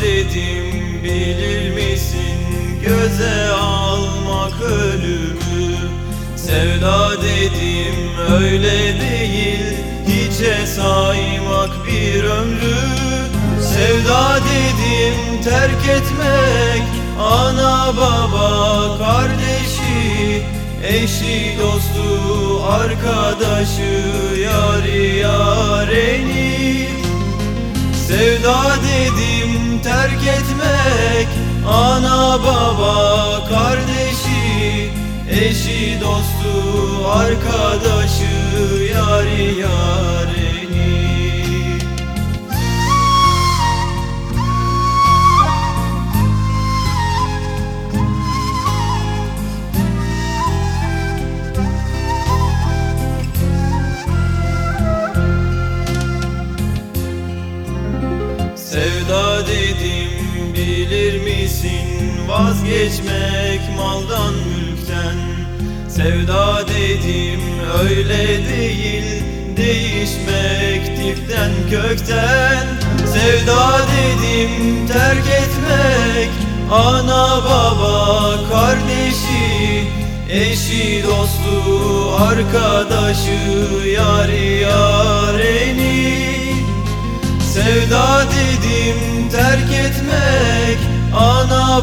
dedim bilir misin? Göze almak ölümü. Sevda dedim öyle değil. Hiçe saymak bir ömrü. Sevda dedim terk etmek. Ana baba kardeşi Eşi dostu arkadaşı yarı yareni. Sevda dedim terk etmek Ana baba kardeşi Eşi dostu arkadaşı bilir misin vazgeçmek maldan mülkten? Sevda dedim öyle değil değişmek dipten kökten. Sevda dedim terk etmek ana baba kardeşi Eşi dostu arkadaşı yari yareni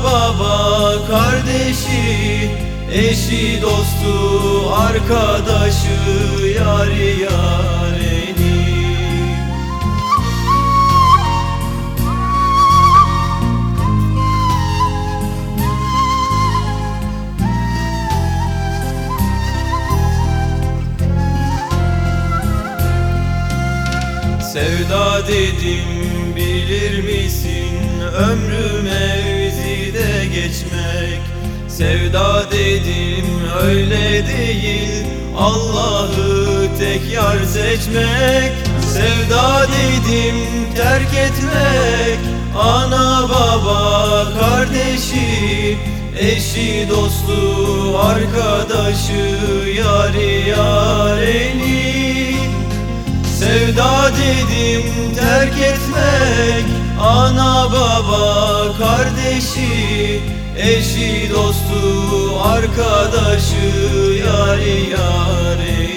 baba kardeşi Eşi dostu arkadaşı Yari yareni. Sevda dedim bilir misin? Ömrü mevzide geçmek. Sevda dedim öyle değil. Allah'ı tek yar seçmek. Sevda dedim terk etmek. Ana baba kardeşi Eşi dostu arkadaşı Yari yareni Sevda dedim terk etmek. Ana baba kardeşi Eşi, dostu, arkadaşı, yari yari